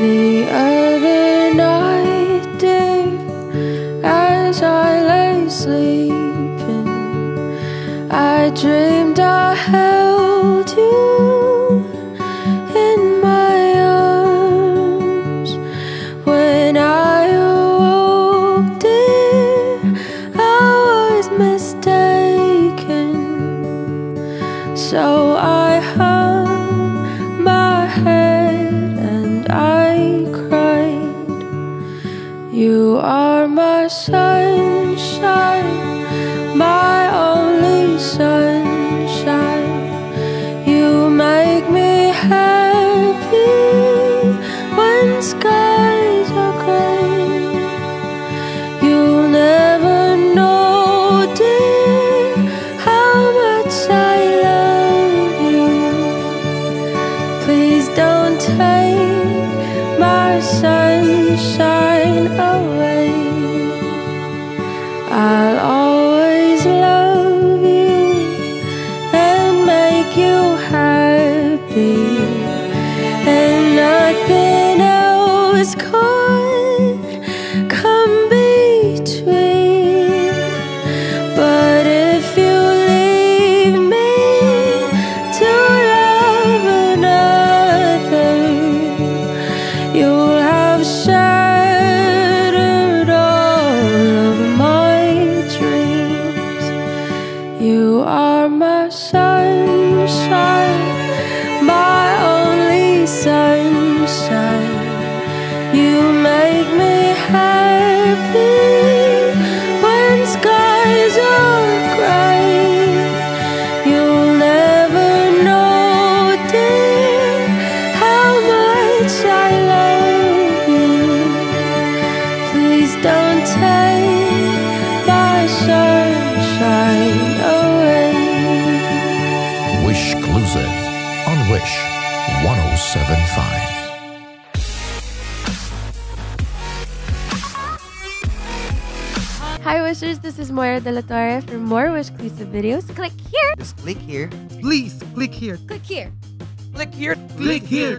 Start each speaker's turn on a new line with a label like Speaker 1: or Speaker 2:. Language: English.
Speaker 1: The other night, dear, as I lay sleeping, I dreamed I held you in my arms. When I awoke, dear, I was mistaken, so I heard. My sunshine, my only sunshine. You make me happy when skies are gray. You'll never know, dear, how much I love you. Please don't take my sunshine away. And nothing else could come between. But if you leave me to love another, you'll much I love you. Please don't take my sunshine away.
Speaker 2: Wish exclusive on Wish 1075.
Speaker 1: Hi Wishers, this is Moira Dela Torre. For more Wish exclusive videos, click here.
Speaker 3: Just click here.
Speaker 4: Please click here.
Speaker 5: Click here.
Speaker 3: Click here.
Speaker 4: Click here.